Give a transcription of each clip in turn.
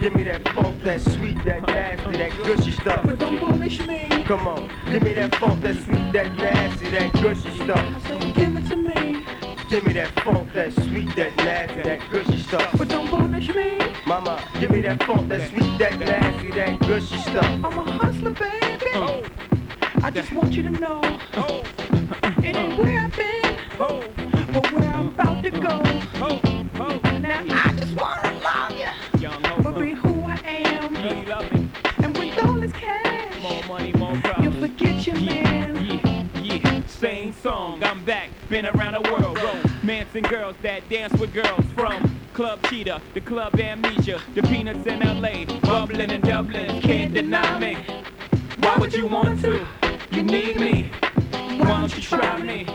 Give me that funk, that sweet, that nasty, that gushy stuff. But don't punish me. Come on, give me that funk, that sweet, that nasty, that gushy stuff. So give it to me. Give me that funk, that sweet, that nasty, that gushy stuff. But don't punish me. Mama, give me that funk, that sweet, that nasty, that gushy stuff. I'm a hustler, baby. Oh. I just want you to know Oh, it ain't where I've been, oh, but where I'm about to go. oh, oh. Now I just wanna been around the world. Romancing girls that dance with girls from Club Cheetah, the Club Amnesia, the Peanuts in LA, bubbling in Dublin. Can't deny me. Why would you want to? You need me. Why don't you try me?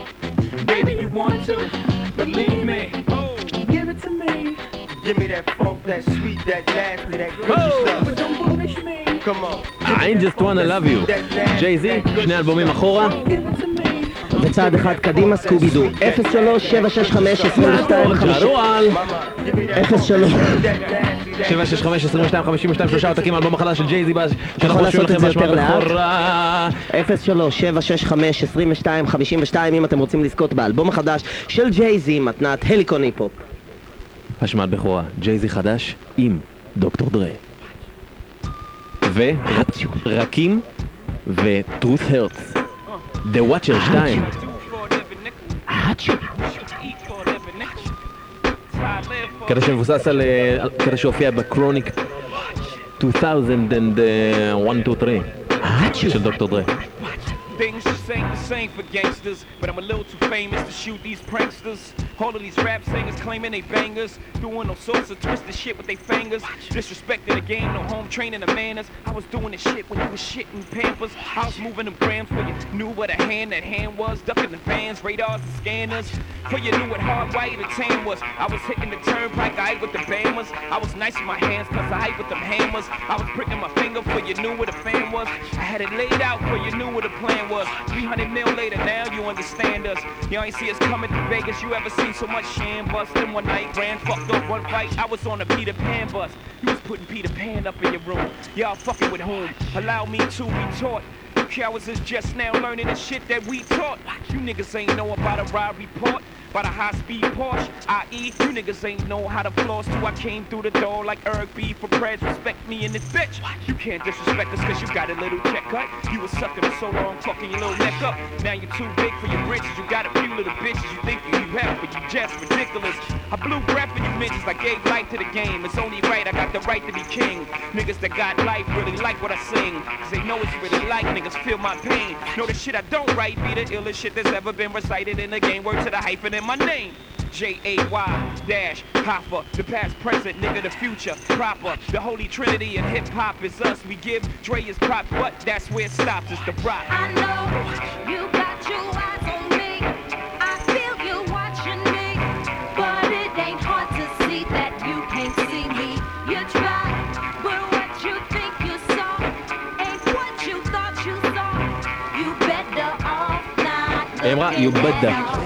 Baby, you want to. Believe me. Oh, Give it to me, Give me that funk, that sweet, that nasty, that gushy but stuff. don't punish me. Come on. I just wanna love you. ג'יי-זי, שני אלבומים אחורה. וצעד אחד קדימה סקובידו. 03-765-22 ג'רועל. Mama, give me that 03 that nasty, that 765 22 52 שלושה עותקים האלבום החדש של ג'ייזי באז שאנחנו חושבים לעשות לכם את זה יותר לאט? בכורה 03-765-2252 אם אתם רוצים לזכות באלבום החדש של ג'ייזי מתנת הליקון היפ-הופ. השמעת בכורה. ג'ייזי חדש עם דוקטור דרה ורקים וטרוס הרץ The Watcher 2 קטע שמבוסס על אה, על קטע שהופיע בקרוניק 2000 and 1, 2, 3 של דוקטור דרה Things just ain't the same for gangsters, but I'm a little too famous to shoot these pranksters. All of these rap singers claiming they bangers, doing all sorts of twisted shit with their fingers. Disrespecting the game, no home training the manners. I was doing this shit when you was shitting pampers. I was moving them grams where you knew what a hand that hand was, ducking the fans, radars, and scanners. For you knew what hard white and tame was. I was hitting the turnpike, I ate with the bammers. I was nice with my hands, cause I ate with them hammers. I was pricking my finger for you knew what a fan was. I had it laid out for you knew what the plan was. 300 mil later, now you understand us. You ain't see us coming to Vegas, you ever so much sham bust one night? Ran fucked up one fight, I was on a Peter Pan bus. You was putting Peter Pan up in your room. Y'all fucking with whom? Allow me to be taught. You cowards is just now learning the shit that we taught. You niggas ain't know about a ride report. By the high speed Porsche, i.e. You niggas ain't know how to floss till I came through the door like Eric B for preds. Respect me in this bitch. You can't disrespect us cause you got a little check cut. You was sucking for so long, fucking your little neck up. Now you're too big for your britches. You got a few little bitches you think you have, but you just ridiculous. I blew breath in you bitches, I gave life to the game. It's only right, I got the right to be king. Niggas that got life really like what I sing. Cause they know it's really like niggas feel my pain. Know the shit I don't write be the illest shit that's ever been recited in the game. Word to the hyphen in my name. J-A-Y dash Hova. The past, present, nigga, the future proper. The holy trinity and hip hop is us. We give Dre his props, but that's where it stops. It's the rock. I know you got your eyes on me. I feel you watching me, but it ain't hard to see that you can't see me. You try, but what you think you saw ain't what you thought you saw. You better off not. Hey, you better.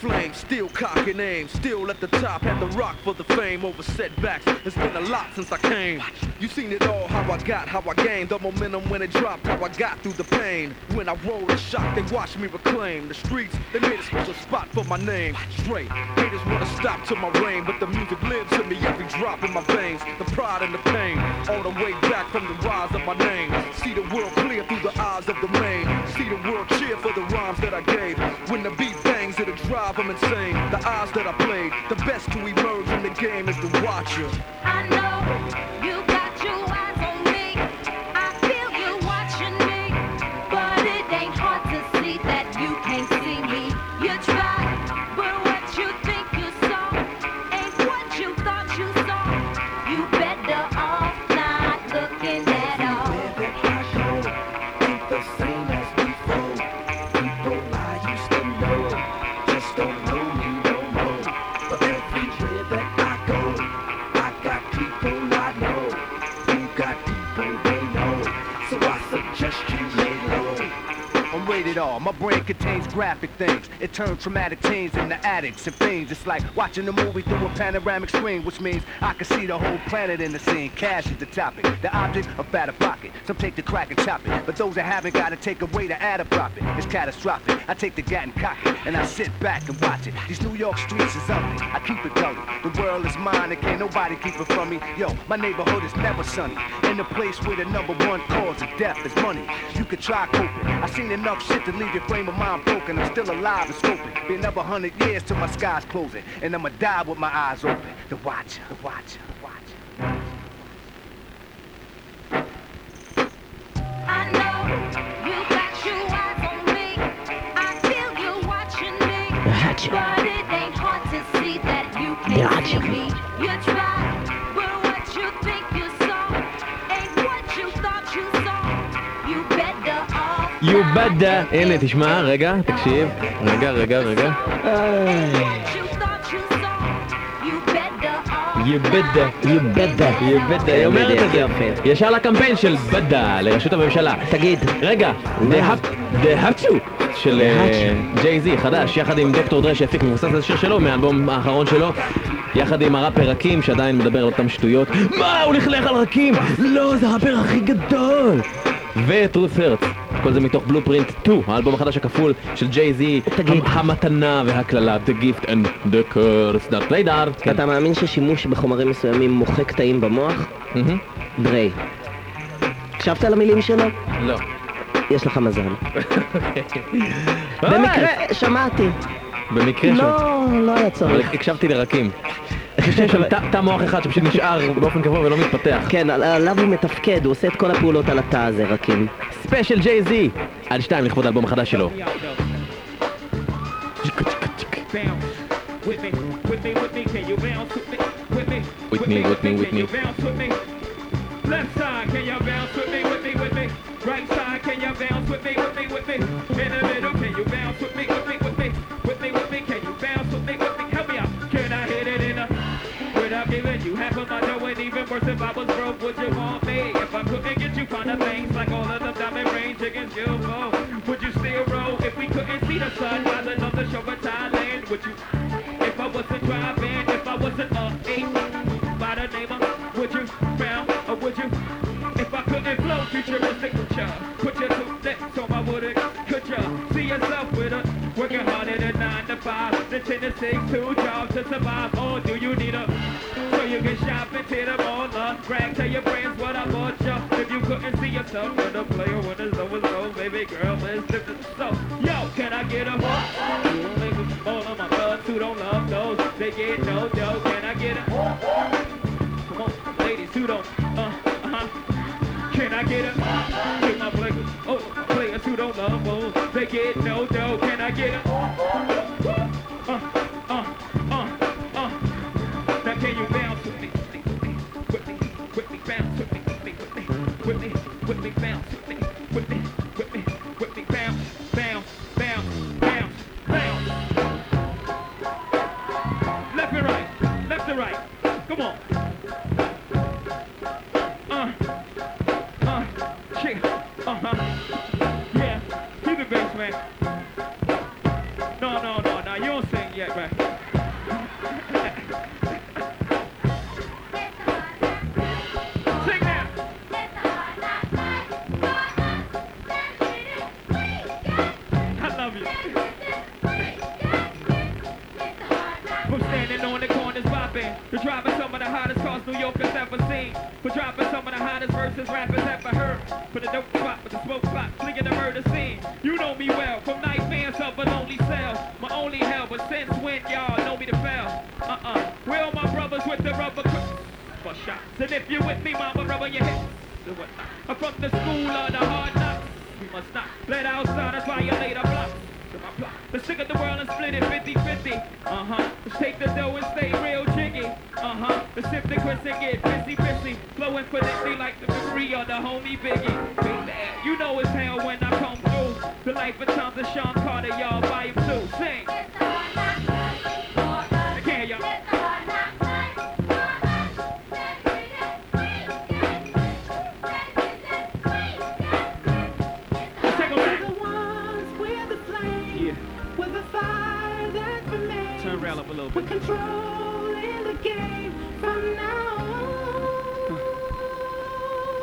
game, still cocking aim, still at the top, had the rock for the fame over setbacks. It's been a lot since I came. You seen it all, how I got, how I gained the momentum when it dropped, how I got through the pain. When I rolled a shot, they watched me reclaim the streets. They made a special spot for my name. Straight haters wanna stop to my reign, but the music lives in me every drop in my veins. The pride and the pain, all the way back from the rise of my name. See the world clear through the eyes of the main. See the world cheer for the rhymes that I gave. When the beat bangs, it'll drive them insane. The eyes that I played, the best to emerge in the game is the watcher. I know you Rated R. My brain contains graphic things. It turns traumatic teens into addicts and fiends. It's like watching a movie through a panoramic screen, which means I can see the whole planet in the scene. Cash is the topic, the object of fatter pocket. Some take the crack and chop it, but those that haven't got to take away to add a profit. It's catastrophic. I take the gat and cock it, and I sit back and watch it. These New York streets is ugly. I keep it gully. The world is mine, and can't nobody keep it from me. Yo, my neighborhood is never sunny. In the place where the number one cause of death is money. You could try coping. I seen enough shit to leave your frame of mind broken. I'm still alive and scoping. Been another hundred years till my sky's closing. And I'ma die with my eyes open. The watcher, the watcher, the watcher. I know you got your eyes on me. I feel you watching me. But it ain't hard to see that you can't see me. You try, better. הנה, תשמע, רגע, תקשיב. רגע, רגע, רגע. Better. You better. היא אומרת את זה. ישר לקמפיין של בדה לראשות הממשלה. תגיד, רגע, The Hap- The Hapchu של ג'יי-זי, חדש, יחד עם דוקטור דרה שהפיק מבוסס על השיר שלו מהאלבום האחרון שלו, יחד עם הראפר רקים שעדיין מדבר על אותם שטויות. מה, הוא לכלך על רקים? לא, זה הראפר הכי גדול! ו-Truth Hurts, כל זה מתוך בלופרינט 2, האלבום החדש הכפול של ג'יי-זי, תגיד. המתנה והקללה, The Gift and the Curse, that played hard. כן. אתה מאמין ששימוש בחומרים מסוימים מוחק תאים במוח? דריי. הקשבת למילים שלו? לא. יש לך מזל. במקרה, שמעתי. במקרה שם. לא, לא היה צורך. הקשבתי לרקים. שיש שם תא- מוח אחד שפשוט נשאר באופן קבוע ולא מתפתח. כן, על- עליו הוא מתפקד, הוא עושה את כל הפעולות על התא הזה, רקים. ספיישל ג'יי זי עד שתיים לכבוד האלבום החדש שלו. bounce with me, with me, with me. Can you bounce with me, with me, With me, with me, with Can you me. bounce with me? Left side, can you bounce with me, with me, with me? Right side, can you bounce with me, with me, with me? In the middle, can you bounce with me, with me, with me, with me, with me? Can you bounce with me, with me? Help me out. Can I hit it in a without giving you half of my dough? And even worse, if I was broke, would you want If I couldn't get you finer things like all of the diamond ring chickens you for, would you still roll? If we couldn't see the sun rising on the shore of Thailand, would you? If I wasn't driving, if I wasn't a eight by the name of, would you bounce or would you? If I couldn't flow futuristic, would ya? Put your two legs on my wood, could you See yourself with a working hard at a nine to five, the ten to six, two jobs to survive. Or do you need a so you can shop and tear them all up? Brag, tell your friends see yourself with a player when it's over, so baby girl, let's lift it. So, yo, can I get a all of my brothers who don't love those, they get no dough. Can I get a Come on, ladies who don't, uh, uh-huh. Can I get a Get my players, oh, players who don't love those, they get no dough. Can I get a with me,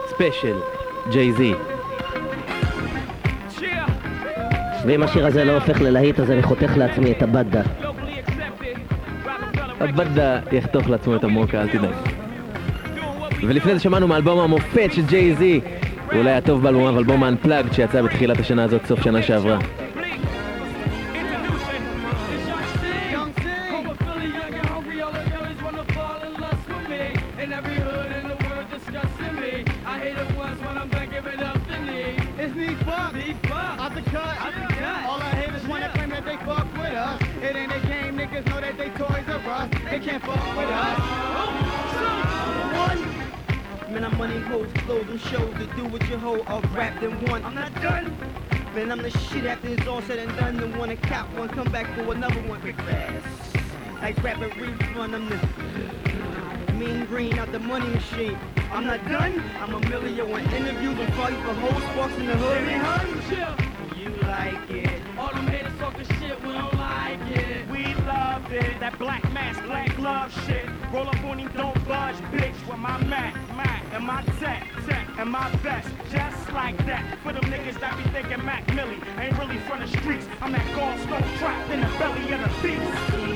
ספיישל, ג'יי-זי. ואם השיר הזה לא הופך ללהיט, אז אני חותך לעצמי את הבדה. הבדה יחתוך לעצמו את המוקה, אל תדאג. ולפני זה שמענו מאלבום המופת של ג'יי-זי, אולי הטוב באלבומיו, אלבום האנפלאגד שיצא בתחילת השנה הזאת, סוף שנה שעברה. And my best, Just like that. For them niggas that be thinking Mac Millie ain't really from the streets. I'm that gallstone trapped in the belly of the beast.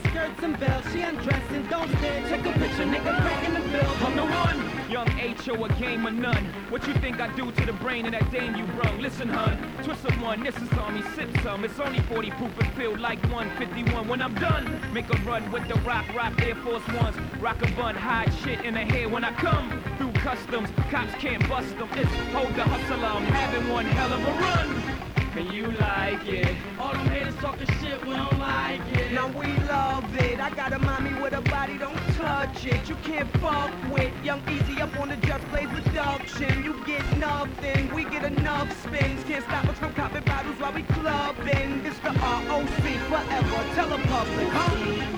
Girl skirts and bells. She undressed and don't stare. Check a picture, nigga cracking the bill. I'm the one. Young H.O. a game of none. What you think I do to the brain of that dame you brung? Listen, hun. Twist of one, this is on me, sip some. It's only 40 proof and feel like 151. When I'm done, make a run with the rock, rock Air Force Ones. Rock a bun, hide shit in the hair when I come through customs. Cops can't bust them. It's hold the hustler. I'm having one hell of a run. And you like it. All them haters talking shit, we don't like it. Now we love it. I got a mommy with a body, don't touch it. You can't fuck with Young Easy up on the Just Blaze production. You get nothing, we get enough spins. Can't stop us from copping bottles while we clubbing. It's the ROC forever. Tell the public, huh?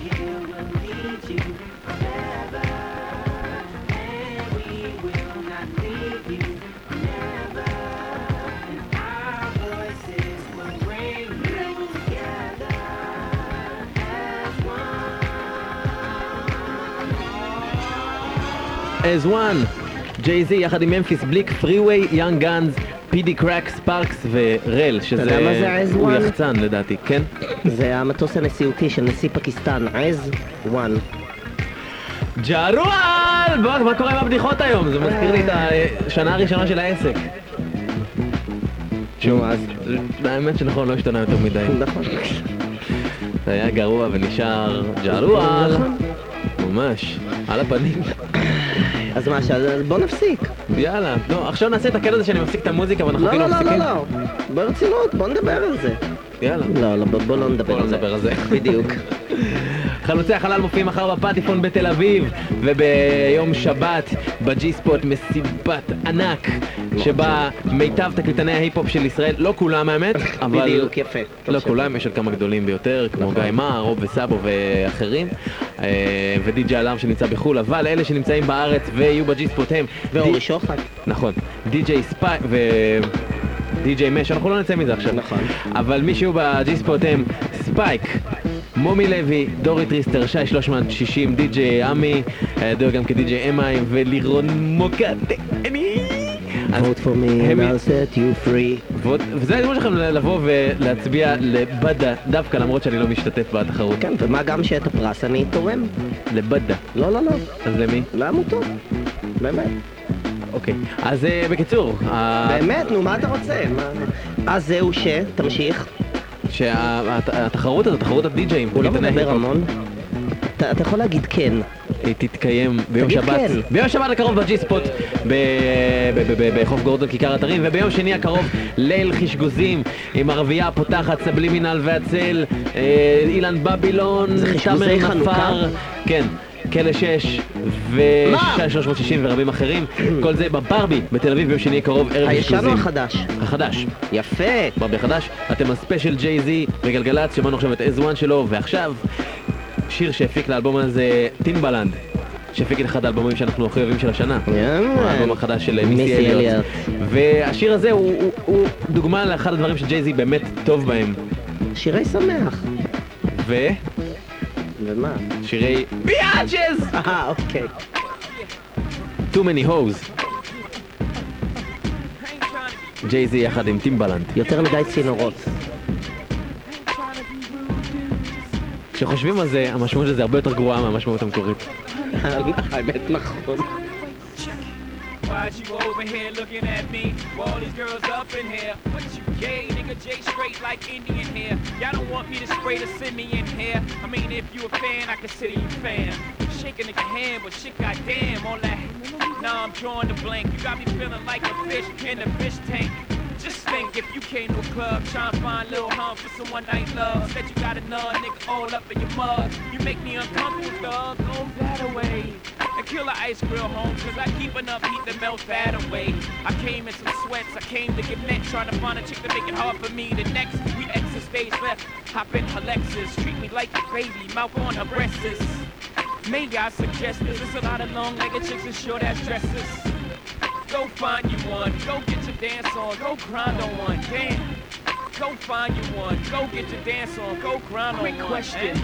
As one, ג'יי-זי יחד עם ממפיס בליק, פרי-ווי, יאנג גאנז, פידי קראק, ספארקס ורל, שזה... יודע מה זה as הוא one? יחצן לדעתי, כן? זה המטוס הנשיאותי של נשיא פקיסטן, עז וואן. ג'רואל! בוא, מה קורה עם הבדיחות היום? זה מזכיר לי את השנה הראשונה של העסק. נו, אז... האמת שנכון, לא השתנה יותר מדי. נכון. זה היה גרוע ונשאר ג'רואל. נכון. ממש, על הפנים. אז מה, אז בוא נפסיק. יאללה, לא, עכשיו נעשה את הקטע הזה שאני מפסיק את המוזיקה ואנחנו לא, כאילו לא, לא, מפסיקים. לא, לא. ברצינות, בוא נדבר על זה. יאללה. לא, לא, בוא בוא לא נדבר בוא לא על זה. נדבר על זה. בדיוק. חלוצי החלל מופיעים מחר בפטיפון בתל אביב וביום שבת בג'י ספוט מסיבת ענק שבה מיטב תקליטני ההיפ-הופ של ישראל, לא כולם האמת, אבל... בדיוק, יפה. לא כולם, יש עוד כמה גדולים ביותר, כמו גיא מר, רוב וסאבו ואחרים, אה, ודי.ג'י אלאם שנמצא בחו"ל, אבל אלה שנמצאים בארץ ויהיו בג'י ספוט הם... ואורי שוחט. נכון, די.ג'יי ספי... ו... די.ג'יי מש, אנחנו לא נצא מזה עכשיו. נכון. אבל מי שיהיו בג'י ספוט הם ספייק, מומי לוי, דורי טריסטר, שי 360, די.ג'יי עמי, הידוע גם כדי.ג'יי אמאי, ולירון מוקדני. vote for me and I'll set you free. וזה ההזדמנות שלכם לבוא ולהצביע לבדה, דווקא למרות שאני לא משתתף בתחרות. כן, ומה גם שאת הפרס אני תורם. לבדה. לא, לא, לא. אז למי? לעמותות. באמת. אוקיי. אז אה, בקיצור, באמת, נו, מה אתה רוצה? אז זהו ש... תמשיך. שהתחרות הזאת, תחרות הדי-ג'אים, הוא לא תקליטני מדבר. המון. אתה יכול להגיד כן. היא תתקיים ביום שבת, כן. ביום שבת הקרוב בג'י ספוט בחוף גורדון כיכר אתרים, וביום שני הקרוב ליל חשגוזים עם ערבייה פותחת סבלימינל והצל, אה, אילן בבילון, חנוכה? נפאר, כן. כלא 6 ושי 360 ורבים אחרים, כל זה בברבי בתל אביב ביום שני הקרוב, ערב הישן או. החדש? החדש. יפה. ברבי החדש, אתם על ספיישל ג'יי זי בגלגלצ, שמענו עכשיו את אז וואן שלו, ועכשיו שיר שהפיק לאלבום הזה טימבלנד, שהפיק את אחד האלבומים שאנחנו הכי אוהבים של השנה. האלבום החדש של מיסי אליוט. והשיר הזה הוא, דוגמה לאחד הדברים שג'יי זי באמת טוב בהם. שירי שמח. ו... ומה? שירי ביאצ'ז! אה, אוקיי. Too many hoes. ג'יי זי יחד עם טימבלנד. יותר מדי צינורות. כשחושבים על זה, המשמעות של זה הרבה יותר גרועה מהמשמעות המקורית. האמת נכון. Why'd you over here looking at me? All these girls up in here. What you gay, nigga? J straight like Indian hair. Y'all don't want me to spray the semi in here. I mean, if you a fan, I consider you fan. Shaking a nigga hand, but shit, goddamn, all that. Nah, I'm drawing the blank. You got me feeling like a fish in a fish tank. Think if you came to a club, to find little hump for some one night love. Said you got a nun, nigga, all up in your mug. You make me uncomfortable, dog. Go that away. And kill the ice grill home, cause I keep enough heat to melt that away. I came in some sweats, I came to get met, trying to find a chick to make it hard for me. The next, we exit stage left, hop in her Lexus, treat me like a baby, mouth on her breasts. May I suggest this, there's a lot of long-legged chicks in short-ass dresses. Go find you one, go get your dance on, go grind on one, damn. Go find you one, go get your dance on, go grind on one. Quick question.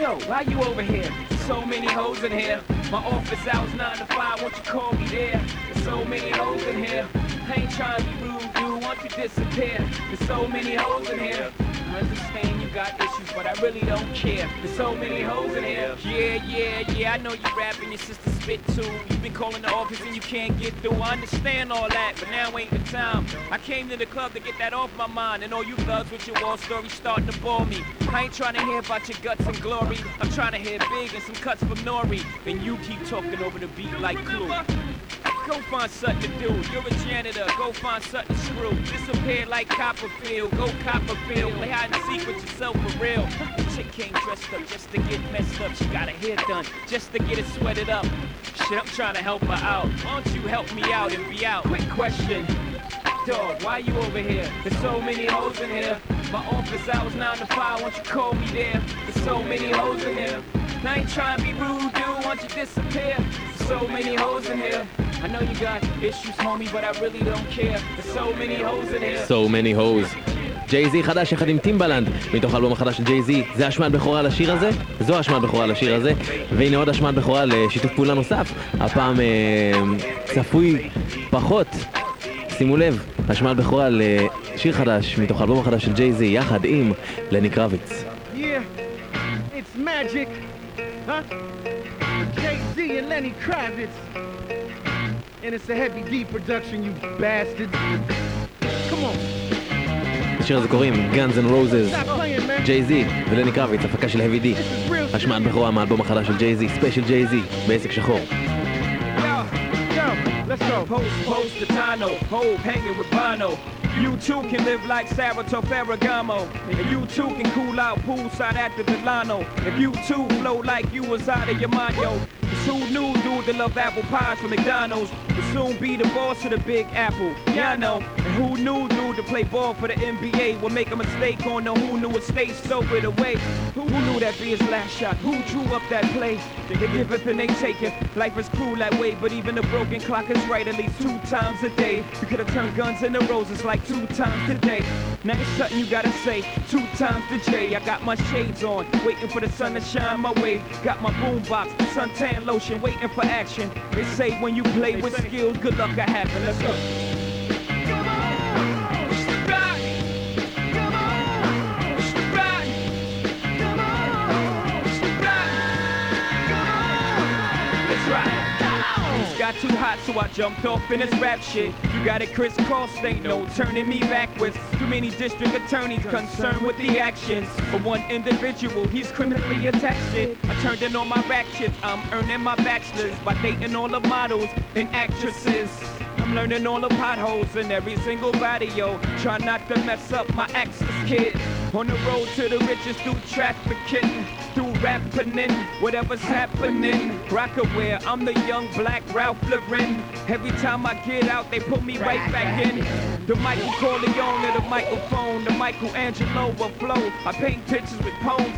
Yo, why you over here? So many hoes in here. My office hours 9 to 5, won't you call me there? There's so many hoes in here. I ain't trying to be rude, dude, won't you disappear? There's so many hoes in here. I understand you got issues, but I really don't care. There's so many hoes in here. Yeah, yeah, yeah, I know you rapping, your sister spit too. You've been calling the office and you can't get through. I understand all that, but now ain't the time. I came to the club to get that off my mind, and all you thugs with your war stories starting to bore me. I ain't trying to hear about your guts and glory. I'm trying to hear Biggie and some cuts from Nori. And you keep talking over the beat like Clue. Go find something to do. You're a janitor. Go find something to screw. Disappear like Copperfield. Go Copperfield. Play hide and seek with yourself for real. Chick came dressed up just to get messed up. She got her hair done just to get it sweated up. Shit, I'm trying to help her out. Why don't you help me out and be out? Quick question. Dog, why you over here? There's so many hoes in here. My office hours 9 to 5, won't you call me there? There's so many hoes in here. I ain't trying to be rude, dude, won't you disappear? There's so many hoes in here. I know you got issues, homie, but I really don't care. There's so many hoes in here. So many hoes. ג'יי זי חדש יחד עם טימבלנד, מתוך האלבום החדש של ג'יי זי. זה השמעת בכורה לשיר הזה, זו השמעת בכורה לשיר הזה, והנה עוד השמעת בכורה לשיתוף פעולה נוסף, הפעם אה, צפוי פחות. שימו לב, השמעת בכורה לשיר חדש מתוך האלבום החדש של ג'יי זי, יחד עם לני קרביץ. Yeah, it's magic, huh? Jay-Z and Lenny Kravitz. And it's a heavy D production, you bastards. Come on, לשיר הזה קוראים Guns N' Roses, stop playing, man. ג'יי זי ולני קרביץ, הפקה של heavy D. השמעת בכורה מהאלבום החדש של ג'יי זי, ספיישל ג'יי זי, בעסק שחור. Yo, yo, let's go. Post, post, Titano, Hove hanging with Bono. You too can live like Saratoga Ferragamo. And you too can cool out poolside at the Delano. If you too flow like you was out of your mind, yo. who knew dude that love apple pies from McDonald's would soon be the boss of the Big Apple? Yeah, I know. And who knew dude to play ball for the NBA would make a mistake on the who knew it stay stowed it away? Who, knew that be his last shot? Who drew up that play? They give it and they take it. Life is cruel that way, but even a broken clock is right at least two times a day. You could have turned guns into roses like two times today. Now it's something you gotta say two times the J. I got my shades on, waiting for the sun to shine my way. Got my boombox, suntan lotion, waiting for action. They say when you play with skills, good luck will happen. Let's go. Got too hot, so I jumped off in this rap shit. You got it crisscross, ain't no turning me backwards. Too many district attorneys concerned with the actions. For one individual, he's criminally attached shit. I turned in all my rap shit, I'm earning my bachelor's by dating all the models and actresses. I'm learning all the potholes in every single body, yo. Try not to mess up my access, kid. On the road to the riches through trafficking, through rapping, whatever's happening. Rocawear, I'm the young black Ralph Lauren. Every time I get out, they put me right back in. The Michael Corleone the microphone, the Michelangelo of flow. I paint pictures with poems.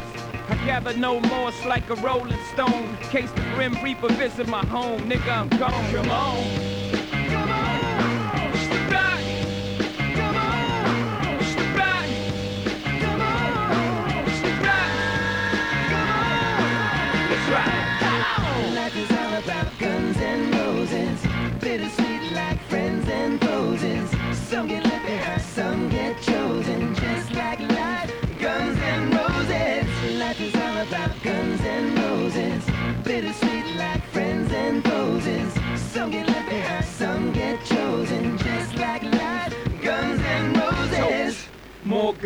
I gather no more, it's like a rolling stone. Case the grim reaper visit my home, nigga, I'm gone. Come on. Guns and roses, bittersweet like friends and foes. Some get left behind, some get chosen, just like life. Guns and roses. Life is all about guns and roses, bittersweet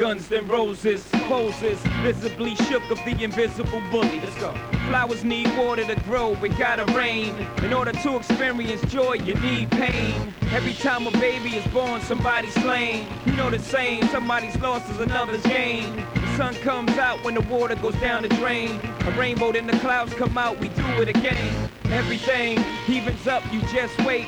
guns than roses, poses visibly shook of the invisible bully. Let's go. Flowers need water to grow, it gotta rain. In order to experience joy, you need pain. Every time a baby is born, somebody's slain. You know the saying, somebody's lost is another's gain. The sun comes out when the water goes down the drain. A rainbow, then the clouds come out, we do it again. Everything evens up, you just wait.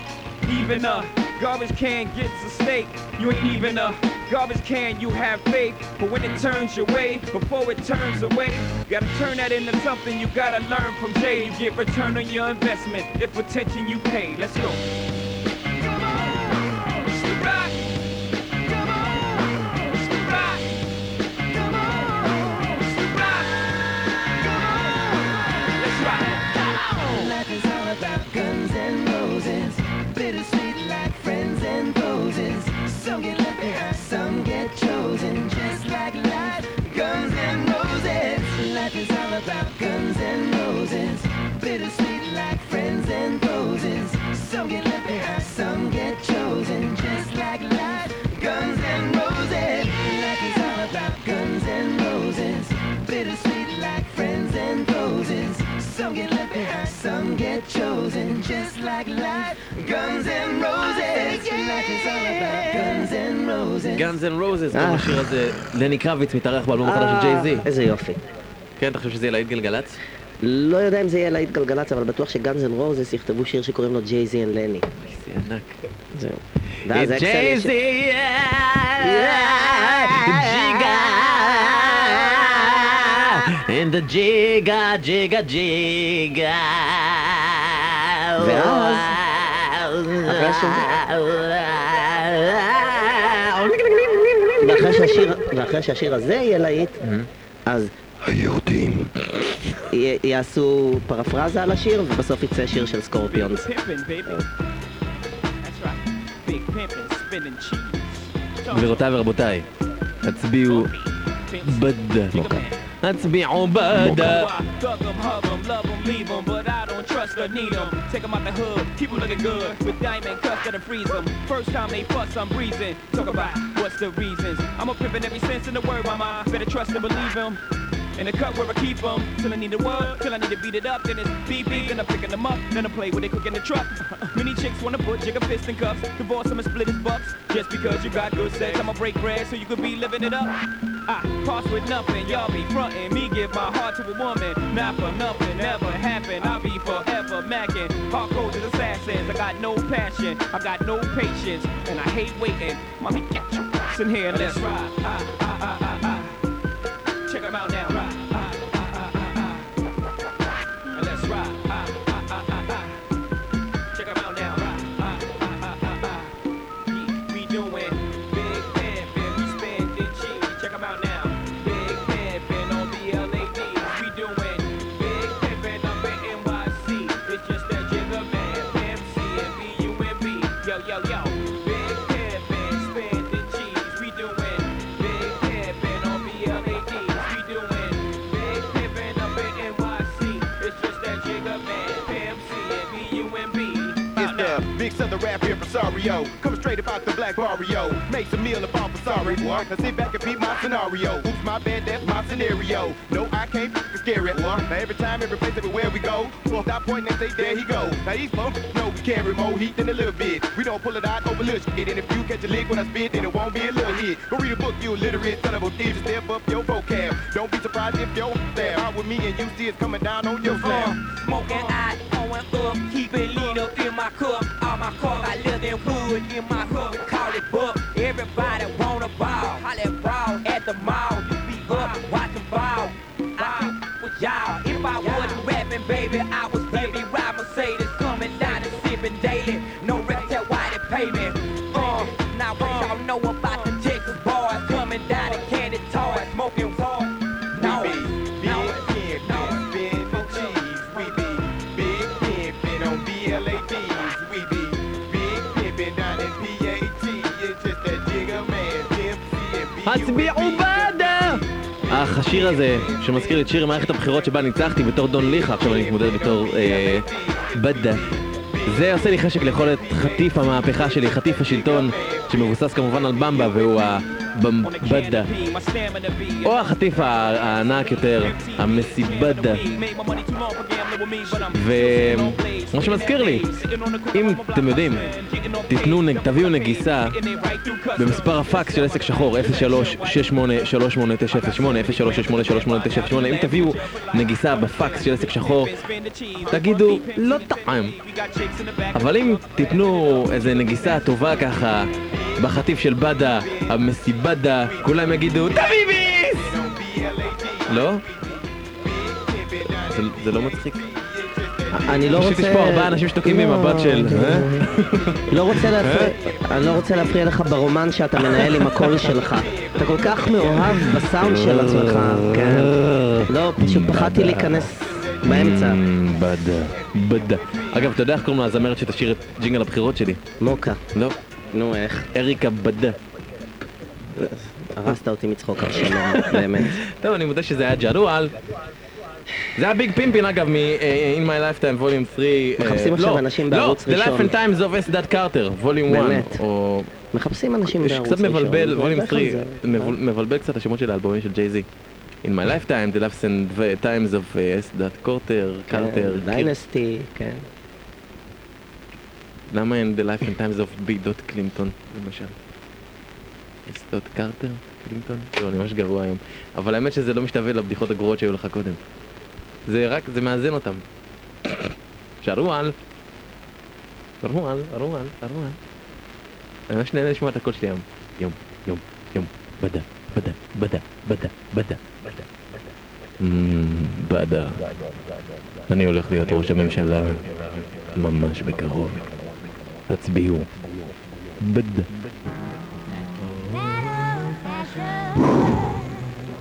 Even a garbage can gets a steak. You ain't even a garbage can, you have faith. But when it turns your way, before it turns away, you gotta turn that into something you gotta learn from Jay. You get return on your investment if attention you pay. Let's go. Guns and roses. Guns and roses. גאנז אנד רוזס, אה. גם השיר הזה, לני קרביץ מתארח באלבום החדש של ג'יי-זי. איזה יופי. כן, אתה חושב שזה יהיה להיט גלגלצ? לא יודע אם זה יהיה להיט גלגלצ, אבל בטוח שגאנז אנד רוזס יכתבו שיר שקוראים לו ג'ייזי אנד לני. זה ענק. זהו. ואז אקסל יש... ג'יי-זי, ג'יגה, and the ג'יגה, ג'יגה, ג'יגה. ואז, ואחרי שהשיר, הזה יהיה להיט, אז היהודים יעשו פרפרזה על השיר, ובסוף יצא שיר של סקורפיונס. גבירותיי ורבותיי, הצביעו בד. הצביעו בד. 'Em, 'em, 'em, 'em, trust need 'em. Take 'em out the hood, keep 'em looking good, with diamond cuffs that'll freeze 'em. First time they fuss, I'm breezing. Talk about what's the reasons. I'm a pimpin' every sense in the word, mama. Better trust and believe 'em. In the cut where I keep 'em, till I need a word, till I need to beat it up, then it's beep, then I'm picking them up, then I play with it cook in the truck. Many chicks wanna put Jigga fist in cuffs, divorce 'em and split his bucks. Just because you got good sex, I'ma break bread so you could be living it up. I pass with nothing, y'all be frontin'. Me give my heart to a woman, not for nothing, never happen. I'll be forever macking. Hardcore as assassins, I got no passion, I got no patience, and I hate waiting. Mommy, get your ass in here and let's ride. Ah, ah, ah, Big the rap here from Sario. Coming straight about the black barrio. Make some meal about sorry, boy. Now sit back and beat my scenario. Oops, my bad, that's my scenario. No, I can't f***ing scare it. Now every time, every place, everywhere we go, stop pointing and say, there he go. Now these folks know we carry more heat than a little bit. We don't pull it out over little shit. And if you catch a lick when I spit, then it won't be a little hit. Go read a book, you illiterate son of a thief. Step up your vocab. Don't be surprised if your stab out with me and you see it's coming down on your slab. Uh, smoking out, going up, keep it lean up in my cup. All my cars I live in wood in my hood, call it book. Everybody wanna ball, holla brawl at the mall. You be up, watching ball. I with y'all. הצביעו בדה! אך השיר הזה, שמזכיר את שיר מערכת הבחירות שבה ניצחתי בתור דון ליכה, עכשיו אני מתמודד בתור אה, בדה. זה עושה לי חשק לאכול את חטיף המהפכה שלי, חטיף השלטון, שמבוסס כמובן על במבה, והוא הבמבדה. או החטיף הענק יותר, המסיבדה. ומה שמזכיר לי, אם אתם יודעים, תיתנו, נג- תביאו נגיסה במספר הפקס של עסק שחור 03-6838-908 אם תביאו נגיסה בפקס של עסק שחור תגידו לא טעם אבל אם תיתנו איזה נגיסה טובה ככה בחטיף של בדה, המסיבדה, כולם יגידו תביא ביס! לא? זה- זה לא מצחיק? אני לא פשוט רוצה... יש פה ארבעה אנשים שתוקעים לא, ממבט של... אה? לא רוצה להפריע, אני לא רוצה להפריע לך ברומן שאתה מנהל עם הקול שלך. אתה כל כך מאוהב בסאונד של עצמך, כן. לא, פשוט פחדתי להיכנס באמצע. בדה, בדה. אגב, אתה יודע איך קוראים לזמרת שתשאיר את ג'ינגל הבחירות שלי? מוקה. לא. נו, איך? אריקה בדה. הרסת אותי מצחוק על שלום, באמת. טוב, אני מודה שזה היה ג'רועל. זה היה ביג פימפין אגב מ-In My Lifetime ווליום 3. מחפשים אה, עכשיו לא, אנשים בערוץ לא, The ראשון. Life and Times of S. דאט קרטר, ווליום 1. באמת. מחפשים אנשים בערוץ קצת ראשון. מבלבל, ווליום בדרך 3, כלל זה- מבול- מבלבל קצת השמות של האלבומים של ג'יי-זי. In My Lifetime, The Life and Times of אה, S. דאט קורטר, קרטר. דיינסטי, כן. למה אין The Life and Times of B. דוט קלינטון, למשל? S. דוט קרטר? קלינטון? לא, אני ממש גרוע היום. אבל האמת שזה לא משתווה לבדיחות הגרועות שהיו לך קודם. זה רק, זה מאזן אותם. שרועל. שרועל, שרועל, שרועל. אני ממש נהנה לשמוע את הקול שלי היום. יום, יום, יום, בדה, בדה, בדה, בדה, בדה, בדה. בדה. אני הולך להיות ראש הממשלה ממש בקרוב. תצביעו. בדה.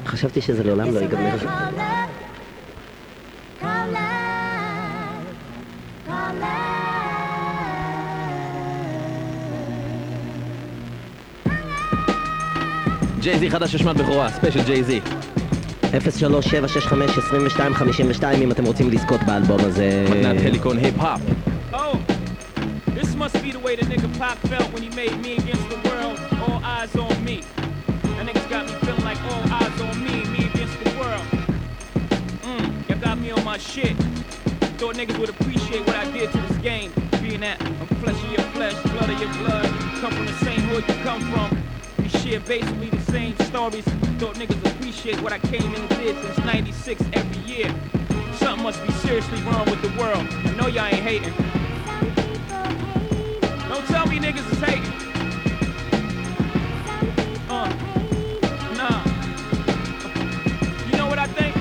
חשבתי שזה לעולם לא ייגמר. ג'יי-זי חדש השמעת בכורה, ספיישל ג'יי-זי. 03-765-2252 אם אתם רוצים לזכות באלבום הזה. מתנת הליקון היפ-הופ. This must be the way the nigga Pac felt when he made me against the world, all eyes on me. That niggas got me feeling like all eyes on me, me against the world. Mm, y'all got me on my shit. Thought niggas would appreciate what I did to this game, being that I'm flesh of your flesh, blood of your blood, come from the same hood you come from. We share basically the same stories. Thought niggas appreciate what I came in and did since 96 every year. Something must be seriously wrong with the world. I know y'all ain't hating. Don't tell me niggas is hating. Uh, nah. You know what I think?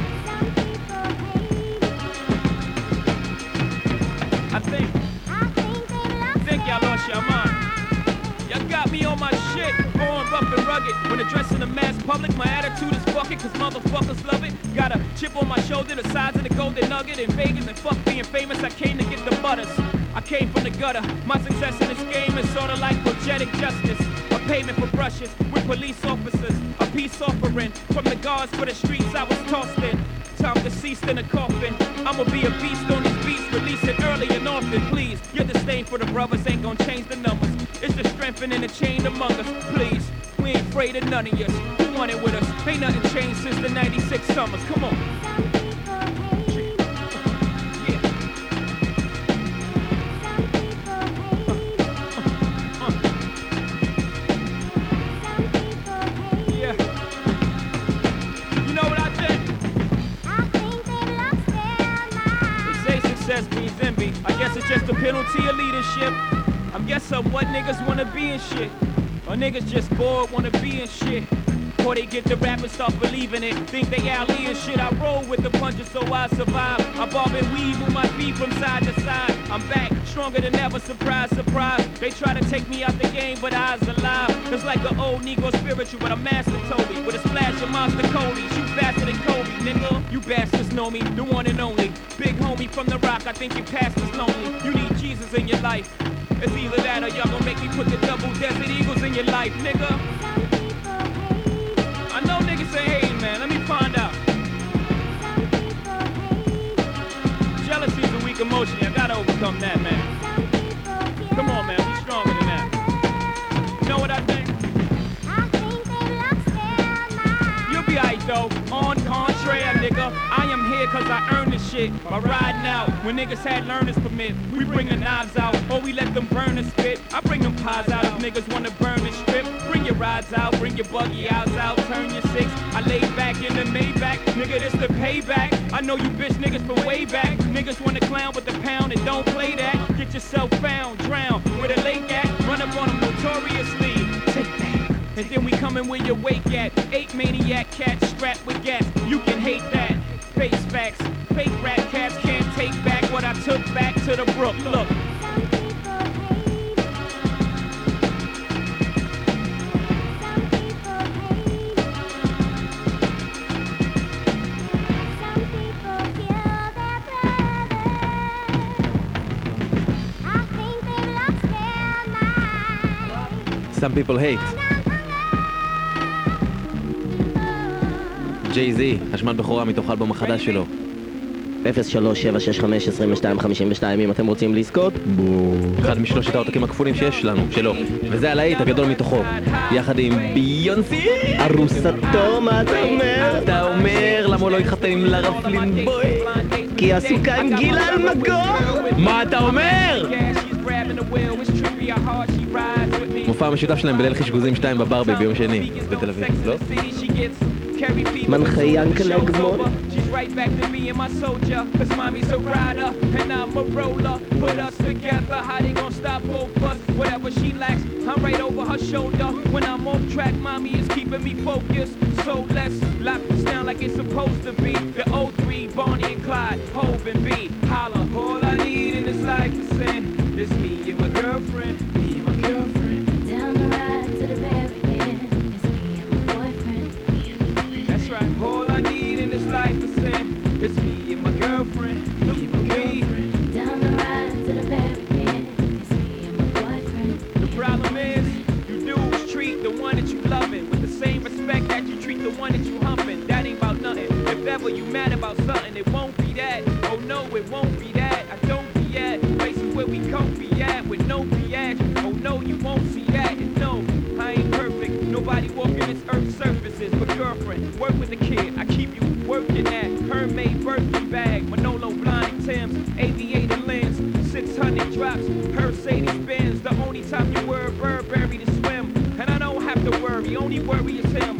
I think. I think y'all lost your mind. Y'all got me on my shit, growing rough and rugged. When addressing the mass public, my attitude is bucket, cause motherfuckers love it. Got a chip on my shoulder, the size of the golden nugget. In Vegas and fuck being famous, I came to get the butters. I came from the gutter. My success in this game is sorta like poetic justice. A payment for brushes with police officers. A peace offering from the guards for the streets I was tossed in. Time deceased in a coffin. I'ma be a beast on these beats, release it early and often. please. Your disdain for the brothers ain't gonna change the numbers. It's the strengthening the chain among us, please. We ain't afraid of none of you. Who want it with us? Ain't nothing changed since the 96 summers. Come on. Penalty of leadership. I'm guessing what niggas wanna be and shit. Or niggas just bored wanna be and shit. Or they get the rap and start believing it. Think they Ali and shit. I roll with the punches so I survive. I bob and weave with my feet from side to side. I'm back, stronger than ever. Surprise, surprise. They try to take me out the game, but I was alive. It's like an old Negro spiritual, but a master Toby. With a splash of monster Kody. Shoot faster than Kobe, nigga. You bastards know me, the one and only. Big homie from the rock, I think you past is lonely. You need Jesus in your life. It's either that or y'all gonna make me put the double desert eagles in your life, nigga. Emotion. You gotta overcome that, man. Nigga. I am here cause I earned this shit by riding out. When niggas had learner's permit, we bring the knives out or we let them burn the spit. I bring them pies out if niggas wanna burn the strip. Bring your rides out, bring your buggy outs out, turn your six. I lay back in the Maybach, nigga, this the payback. I know you bitch niggas from way back. Niggas wanna clown with the pound and don't play that. Get yourself found, drown with a lake at. Run up on them notoriously. Take that. And then we coming where your wake at. Eight maniac cats strapped with gas. You can hate that. Face facts. Fake rap cats can't take back what I took back to the brook. Look. Some people hate. ג'יי זי, השמעת בכורה מתוך האלבום החדש שלו. 03-765-2252 אם אתם רוצים לזכות. אחד משלושת העותקים הכפולים שיש לנו, שלו. וזה הלהיט הגדול מתוכו. יחד עם ביונסי. ארוסתו, מה אתה אומר? אתה אומר למה הוא לא התחתן עם לרפלין בוי? כי עסוקה עם גילה אלמגור? מה אתה אומר? מופע משותף שלהם בליל חשגוזים 2 בברבי ביום שני בתל אביב, לא? Man Yankele Gmon. She's right back to me and my soldier. Cause mommy's a rider and I'm a roller. Put us together, how they gonna stop both us? Whatever she lacks, I'm right over her shoulder. When I'm off track, mommy is keeping me focused. So let's lock this down like it's supposed to be. The O3, Bonnie and Clyde, Hov and B. Holla, all I need in this life is sin. It's me and my girlfriend. Ever you mad about something, it won't be that. Oh no, it won't be that. I don't be at places where we can't be at with no BS. Oh no, you won't see that. And no, I ain't perfect. Nobody walking this earth's surfaces. But girlfriend, work with the kid. I keep you working at Hermès Birkin bag, Manolo Blahnik Tim's, aviator lens, 600 drops, Mercedes Benz. The only time you wear a Burberry to swim, and I don't have to worry. Only worry is him.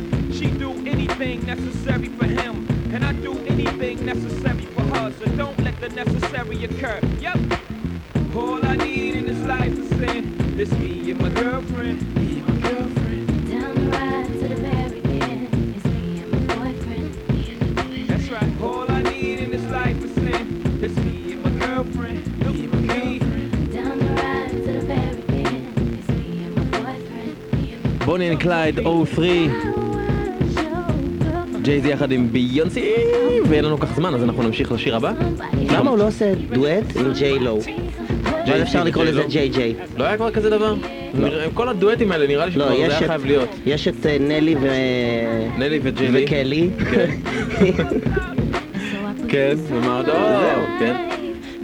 necessary occur. Yep. All I need in this life is sin. It's me and my girlfriend. That's right. All I need in this life is me and my girlfriend. Bonnie and Clyde, 03. ג'יי זי יחד עם ביונסי, ואין לנו כך זמן אז אנחנו נמשיך לשיר הבא. למה הוא לא עושה דואט עם ג'יי לו? אבל אפשר לקרוא לזה ג'יי ג'יי. לא היה כבר כזה דבר? נראה- כל הדואטים האלה נראה לי לא, שכבר זה היה חייב להיות. יש את אה, נלי ו... נלי וג'יי לי. וקלי. כן, ומה עוד? או, כן.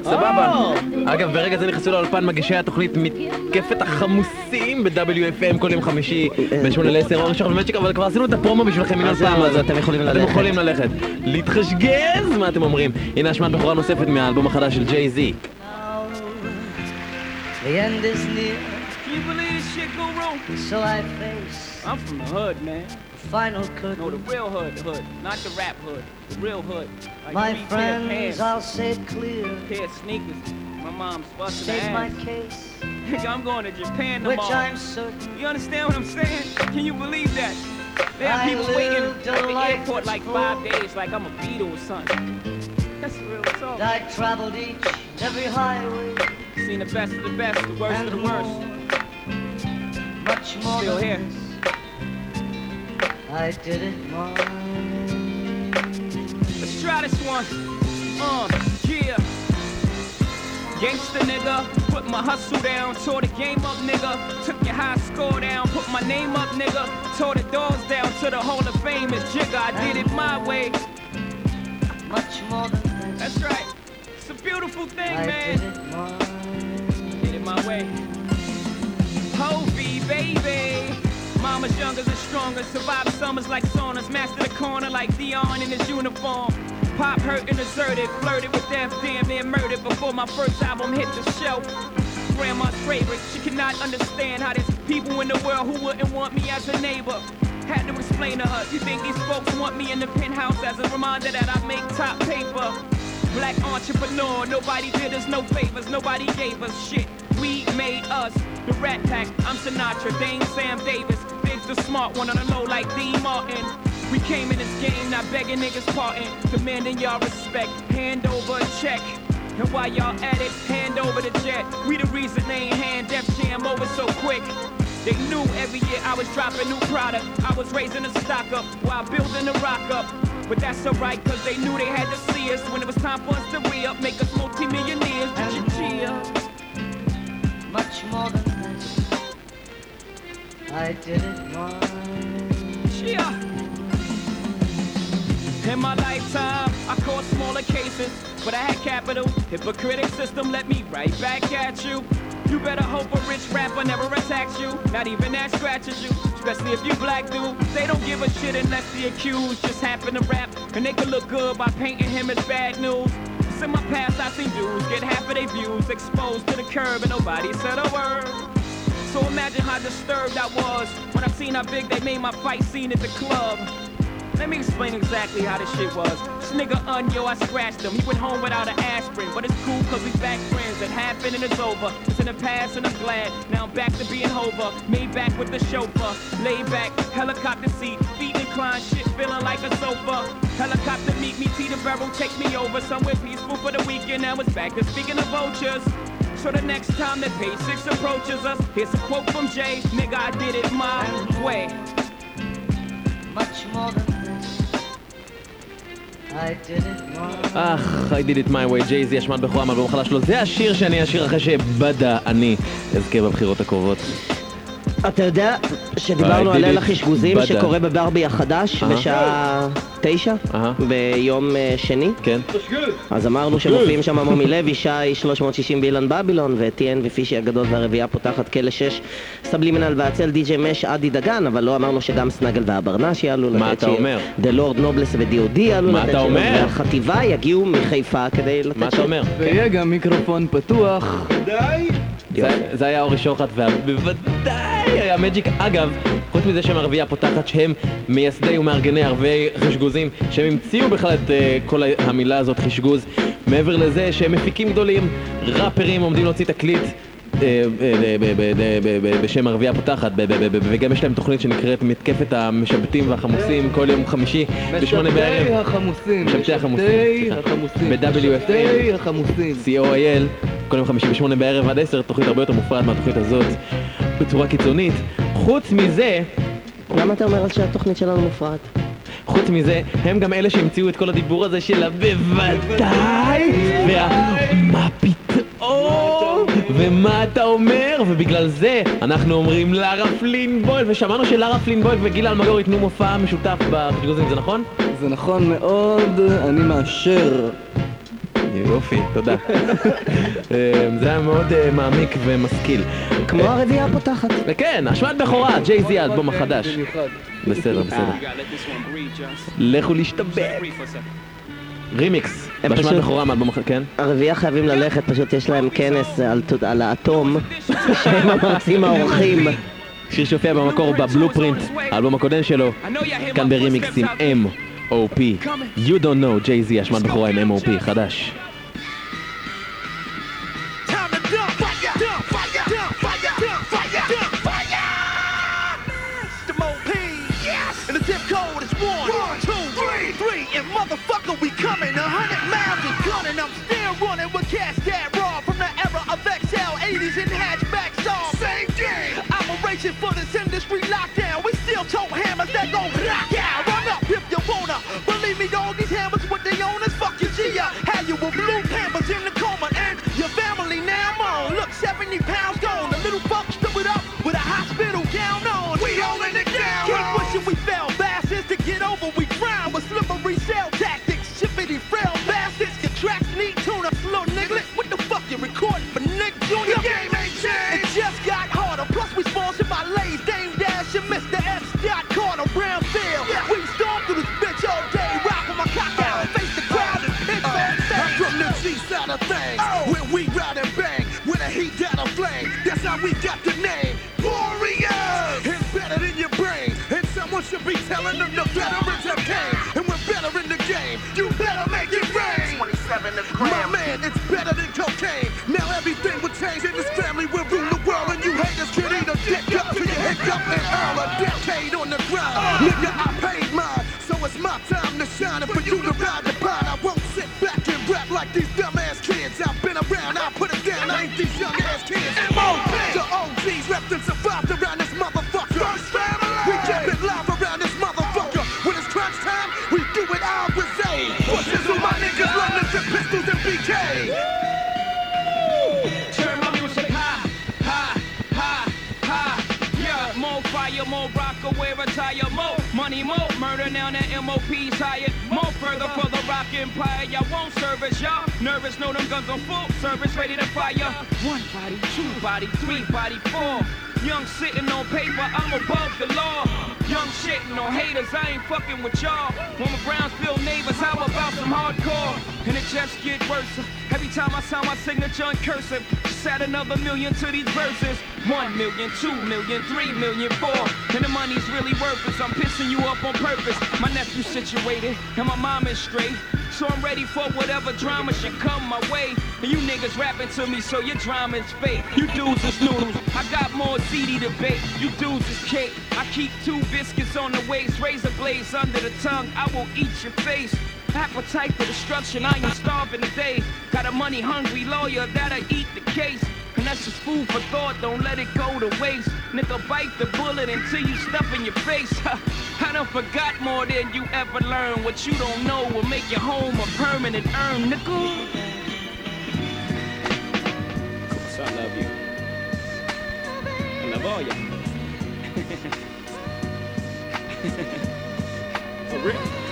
סבבה. אגב, ברגע זה נכנסו לאולפן מגישי התוכנית מתקפת החמוסים ב-WFM כל יום חמישי בין 8 ל-10 אור שחר ומג'יק, אבל כבר עשינו את הפרומו בשבילכם מיליון זהו, פעם, אז אתם יכולים אתם ללכת. יכולים ללכת. להתחשגז, מה אתם אומרים? הנה השמעת בכורה נוספת מהאלבום החדש של ג'יי זי. The end is near, Can you believe this shit go wrong? so I face I'm from the hood, man. the final No, the curtain. real hood, the hood, not the rap hood, the real hood. Like My friends, I'll say it clear, pair of sneakers. My mom's busting state my case, Nigga, I'm going to Japan tomorrow. which I'm certain You understand what I'm saying? Can you believe that? They have people waiting at the airport like five days, like I'm a Beatle or something. That's real talk. I traveled each and every highway, Seen the best of the best, the worst of the worst. much more Still than here. this. I did it my Let's try this one. Uh, yeah. Gangsta nigga, put my hustle down, tore the game up nigga, took your high score down, put my name up nigga, tore the doors down to the Hall of Fame as Jigga, I did it my way. much more than this. That's right. It's a beautiful thing, I man. did it my Did it my way. Hovi, baby. Mama's younger and stronger. Survived summers like saunas. Master the corner like Deion in his uniform. Pop hurt and deserted. Flirted with death, damn near murdered before my first album hit the shelf. Grandma's favorite. She cannot understand how there's people in the world who wouldn't want me as a neighbor. Had to explain to her, you think these folks want me in the penthouse as a reminder that I make top paper. Black entrepreneur, nobody did us no favors, nobody gave us shit. We made us. The Rat Pack, I'm Sinatra, Dame Sam Davis. Big's the smart one on the low like Dean Martin. We came in this game, not begging niggas pardon. Demanding y'all respect, hand over a check. And while y'all at it, hand over the jet. We the reason they ain't hand Def Jam over so quick. They knew every year I was dropping new product. I was raising the stock up while building the rock up. But that's alright, cause they knew they had to see us when it was time for us to re up, make us. Did you cheer? much more than that. I did it my Cheer! In my lifetime, I caught smaller cases, but I had capital. Hypocritic system let me right back at you. You better hope a rich rapper never attacks you, not even that scratches you. Especially if you black dude, they don't give a shit unless the accused just happen to rap, and they can look good by painting him as bad news. in my past, I seen dudes get half of their views exposed to the curb, and nobody said a word. So imagine how disturbed I was when I seen how big they made my fight scene at the club. Let me explain exactly how this shit was. This nigga Unyo, I scratched him. He went home without an aspirin, but it's cool cause we back friends. It happened and it's over. It's in the past and I'm glad. Now I'm back to being Hova. Made back with the chauffeur. Laid back, helicopter seat, feet inclined, shit feeling like a sofa. Helicopter meet me, Teterboro, take me over somewhere peaceful for the weekend. Now it's back to speaking of vultures. So the next time that page six approaches us, here's a quote from Jay, nigga, I did it my way. much more than אך, I did it my way, ג'יי-זי, השמעת בכורה מהאלבום החדש שלו, זה השיר שאני אשיר אחרי שבדה אני אזכה בבחירות הקרובות. אתה יודע שדיברנו על ליל החשגוזים. שקורה בברבי החדש. בשעה תשע ביום אה, שני? כן. אז אמרנו שמופיעים שם מומי לוי, שי 360 באילן בבילון וטיאן ופישי הגדול והרביעייה פותחת כלא 6 סבלימינל והצל די.ג'יי מש עדי דגן אבל לא אמרנו שגם סנגל והברנש יעלו מה לתת אתה שיר. אומר? דה לורד נובלס ודי.או.די יעלו מה לתת אתה שיר. אומר? והחטיבה יגיעו מחיפה כדי לתת מה אתה שיר. אומר? ויהיה גם מיקרופון פתוח. די! זה היה אורי שוחט, ובוודאי היה מג'יק. אגב, חוץ מזה שהם ערבייה פותחת, שהם מייסדי ומארגני ערבי חשגוזים, שהם המציאו בכלל את אה, כל המילה הזאת, חשגוז. מעבר לזה שהם מפיקים גדולים, ראפרים עומדים להוציא תקליט. אה, אה, בשם ערבייה פותחת, וגם יש להם תוכנית שנקראת מתקפת המשבטים והחמוסים כל יום חמישי בשמונה בערב. החמוסים. משבתי החמוסים, משבתי. החמוסים. ב-WFM. co.il, כל יום חמישי בשמונה בערב עד עשר, תוכנית הרבה יותר מופרעת מהתוכנית הזאת, בצורה קיצונית. חוץ מזה... למה אתה אומר שהתוכנית שלנו מופרעת? חוץ מזה, הם גם אלה שהמציאו את כל הדיבור הזה של ה"בוודאי" וה... מה פתאום? ומה אתה אומר? ובגלל זה אנחנו אומרים לארה פלין בויל, ושמענו שלארה פלין בויל וגיל אלמגור ייתנו מופע משותף בחשגוזים, זה נכון? זה נכון מאוד, אני מאשר. יופי, תודה. אה, זה היה מאוד אה, מעמיק ומשכיל. כמו הרביעייה הפותחת. כן, אשמת בכורה, ג'יי זי האלבום החדש. בסדר, בסדר. לכו להשתבק. רימיקס, הם באשמת פשוט- בכורה מאלבום אחר, כן? הרביעייה חייבים ללכת, פשוט יש להם כנס על, האטום, שהם המרצים האורחים. שיר שהופיע במקור בבלופרינט, האלבום הקודם שלו, כאן ברימיקס עם M.O.P. You don't know, ג'יי זי, אשמת בכורה עם M.O.P. חדש. Motherfucker, we coming. A hundred miles is gunning. I'm still running with cats that raw from the era of XL 80s and hatchback songs. Same game. Operation for this industry lockdown. We still tote hammers that go rock fire, more rock away, retire, more money, more murder. Now the MOP's hired. More further for the rock empire. Y'all won't service, y'all. Nervous, know them guns on full service, ready to fire. One body, two body, three body, four. Young sitting on paper, I'm above the law. Young shitting on haters, I ain't fucking with y'all. When my Brownsville neighbors, how about some hardcore? And it just get worse. Every time I sign my signature in cursive, add another million to these verses. One million, two million, three million, four. And the money's really worthless. I'm pissing you up on purpose. My nephew's situated, and my mom is straight. So I'm ready for whatever drama should come my way. And you niggas rapping to me, so your drama is fake. You dudes is noodles. I got more CD to bake. You dudes is cake. I keep two biscuits on the waist, razor blades under the tongue. I will eat your face. Appetite for destruction, I am starving today. Got a money hungry lawyer that'll eat the case. And that's just food for thought, don't let it go to waste. Nigga, bite the bullet until you stuff in your face. I done forgot more than you ever learned. What you don't know will make your home a permanent urn, nigga. Course, I love you. I love all y'all. For real.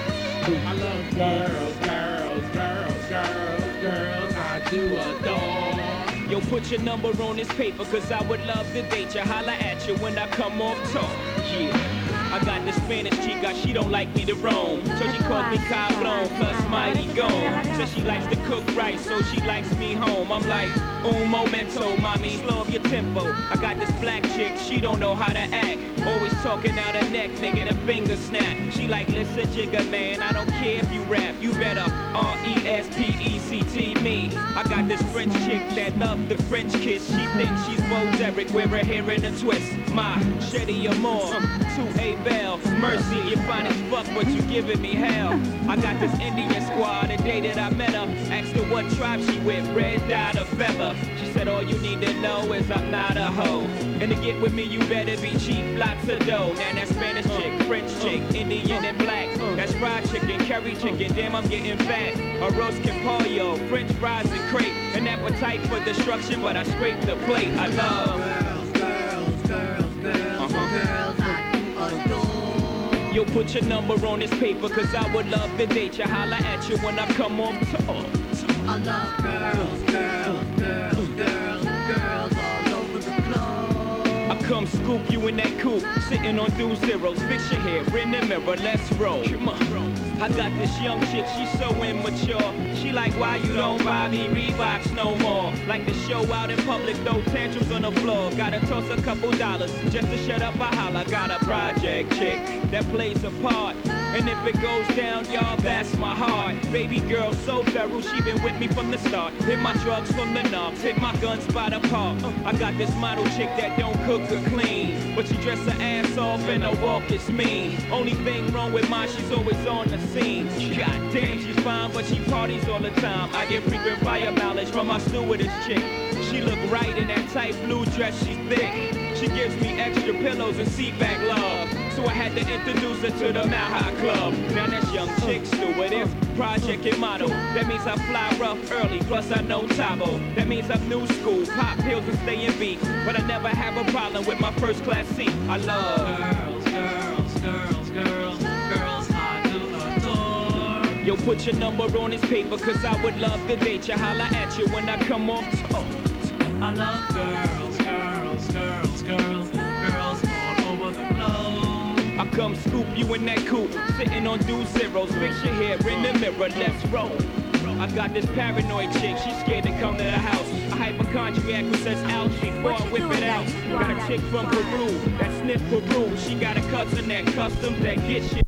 I love girls, girls, girls, girls, girls. I do. Yo, put your number on this paper, cause I would love to date you. Holla at you when I come off talk. Yeah. I got this Spanish chica, she don't like me to roam. So she calls me Cablon, plus mighty gone. Says she likes to cook right, so she likes me home. I'm like, un momento, mommy, slow up your tempo. I got this black chick, she don't know how to act. Always talking out her neck, making her finger snap. She like, listen, Jigga man, I don't care if you rap. You better R-E-S-P-E-C-T me. I got this French chick that love the French kiss. She thinks she's Bo Derek, wear her hair in a twist. My Shetty Amore, to A Bell. Mercy, you fine as fuck, but you giving me hell. I got this Indian squad, the day that I met her. Asked her what tribe she with, red dot or feather. She said, all you need to know is I'm not a hoe. And to get with me, you better be cheap, lots of dough. Now that Spanish chick, French chick, Indian and black. That's fried chicken, curry chicken, damn, I'm getting fat. Arroz con pollo, French fries and crepe. An appetite for destruction, but I scrape the plate. I love. girls, girls, Uh-huh. Yo, put your number on this paper, cause I would love to date you. Holla at you when I come on tour. I love girls, girls, girls, girls, girls all over the globe. I come scoop you in that coupe, sitting on two zeros. Fix your hair in the mirror, let's roll. Come on. I got this young chick, she's so immature. She like, why you don't buy me Reeboks no more? Like to show out in public, throw tantrums on the floor. Gotta toss a couple dollars just to shut up a holler. Got a project chick that plays a part. And if it goes down, y'all, that's my heart. Baby girl, so thorough, she been with me from the start. Hit my drugs from the knobs, hit my guns by the park. I got this model chick that don't cook or clean. But she dress her ass off and her walk is mean. Only thing wrong with mine, she's always on the scene. God damn, she's fine, but she parties all the time. I get frequent fire mileage from my stewardess chick. She look right in that tight blue dress, she's thick. She gives me extra pillows and seat back love. So I had to introduce her to the Mile High Club. Now that's young chick stewardess, project and model. That means I fly rough early, plus I know Tae Bo. That means I'm new school, pop pills and stay in beat. But I never have a problem with my first class seat. I love girls, girls, girls, girls, girls I do adore. Yo, put your number on this paper, cause I would love to date you. Holla at you when I come off top. I love girls, I come scoop you in that coupe, sitting on two zeros. Fix your hair in the mirror, let's roll. I got this paranoid chick, she's scared to come to the house. A hypochondriac who says before I whip it out. Got a chick from Peru that sniff Peru. She got a cousin that custom that get shit